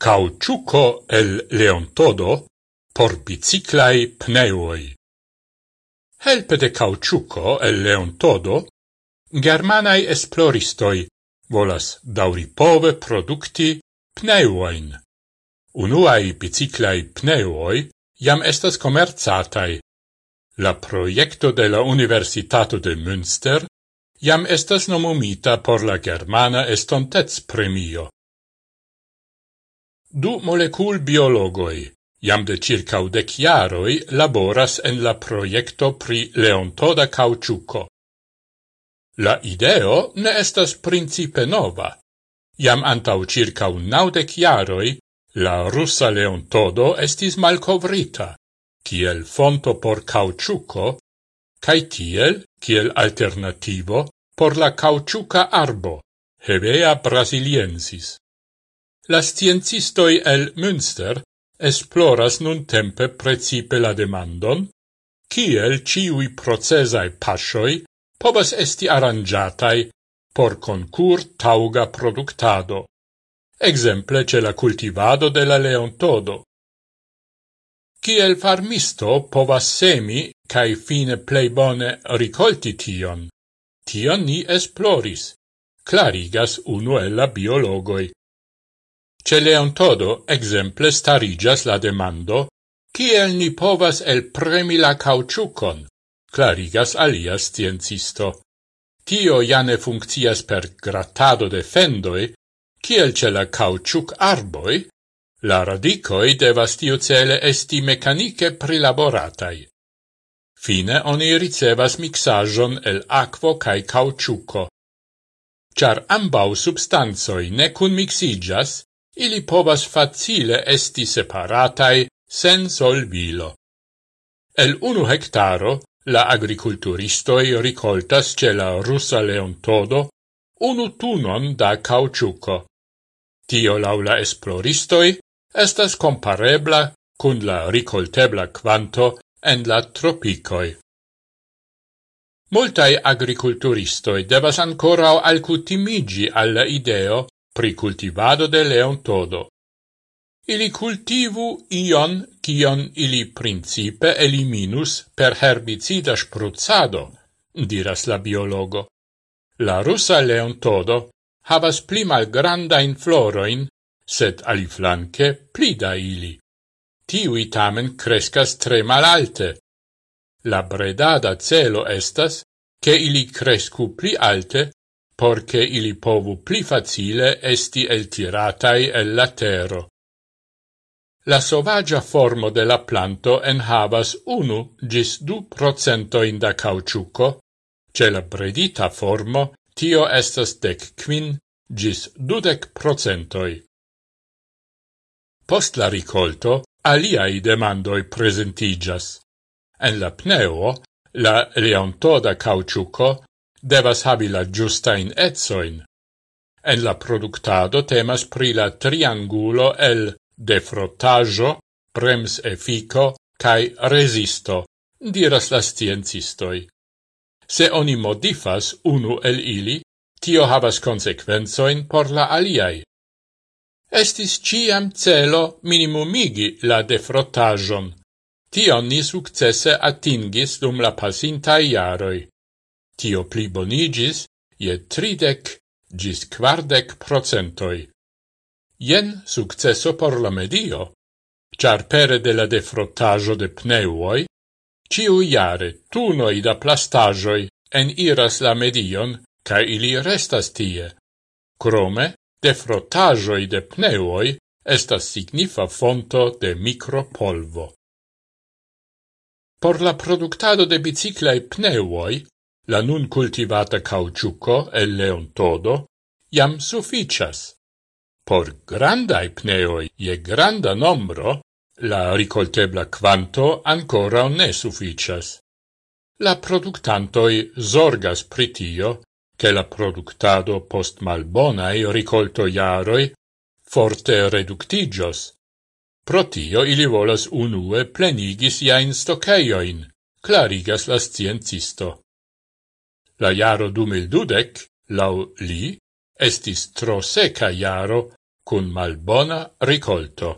Cauciuco el Leontodo por biciclai pneuoi. Helpe de cauciuco el Leontodo, germanai esploristoi volas dauripove producti pneuoin. Unuai biciclai pneuoi jam estas commerzatai. La proiecto de la Universitato de Münster jam estas nomumita por la Germana Estontez Premio. Du molecul biologoi, jam de circa udec iaroi, laboras en la proiecto pri leontoda cauciuco. La ideo ne estas principe nova. Jam antau circa un naudec iaroi, la russa leontodo estis malcovrita, kiel fonto por cauciuco, cae tiel, kiel alternativo, por la cauciuca arbo, Hevea brasiliensis. La sciencistoi el Münster esploras nun tempe precipe la demandon, kiel ciui procesai pasioi povas esti arrangiatai por concur tauga productado, exemple ce la cultivado de la leontodo. Kiel farmisto povas semi cae fine plei bone ricolti tion, tion ni esploris, clarigas uno el la biologoi. Ce Leontodo exemple starigas la demando kiel ni povas el premi la cauciucon, clarigas alia sciencisto. Tio jane funkcias per grattado de fendoi, kiel ce la cauciuc arboi, la radicoi devas tiu cele esti mecanike prilaboratai. Fine oni ricevas mixajon el aquo cae cauciuco. Char ambau substanzoi ne cun mixigas, ili povas facile esti separatai sen solvilo. El unu hectaro la agriculturistoi ricoltas ce la russa leontodo unu tunon da cauciuco. Tio laula esploristoi estas comparebla cun la ricoltebla quanto en la tropicoi. Multai agriculturistoi devas ancorau alcutimigi alla ideo pri cultivado de leontodo. Ili cultivu ion kion ili principe eliminus per herbicida spruzzado, diras la biologo. La russa leontodo havas pli malgrandain floroin, sed aliflanque pli da ili. Tiui tamen crescas tre malalte. La bredada celo estas che ili crescu pli alte porce ili povu pli facile esti eltiratai el la tero. La sovagia formo de la planto enhavas unu gis du procentoin da cauciuco, ce la bredita formo tio estas dec quin gis dudec procentoi. Post la ricolto, aliai demandoi presentigas. En la pneo, la leontoda cauciuco devas habi la giustain etzoin. En la productado temas pri la triangulo el defrottaggio, prems effico cae resisto, diras la sciencistoi. Se oni modifas unu el ili, tio havas consequenzoin por la aliai. Estis ciam celo minimumigi la defrottagion. Tion ni successe atingis dum la pasintai jaroi tio plibonigis je tridec gis quardec procentoi. Jen successo por la medio, char pere de la defrottajo de pneuoi, ciu iare tunoi da plastajoi en iras la medion, ca ili restas tie. Crome, defrottajoi de pneuoi estas signifa fonto de micropolvo. Por la productado de biciclae pneuoi La nun cultivata cauciuco el leontodo iam sufficias. Por grandai pneoi e granda nombro, la ricoltebla quanto ancora ne sufficias. La productantoi zorgas pritio, che la productado post malbonai ricolto iaroi forte reductigios. Protio ili volas unue plenigi in stoceioin, clarigas la sciencisto. La jaro 2012, lau li, estis tro seca jaro cun malbona ricolto.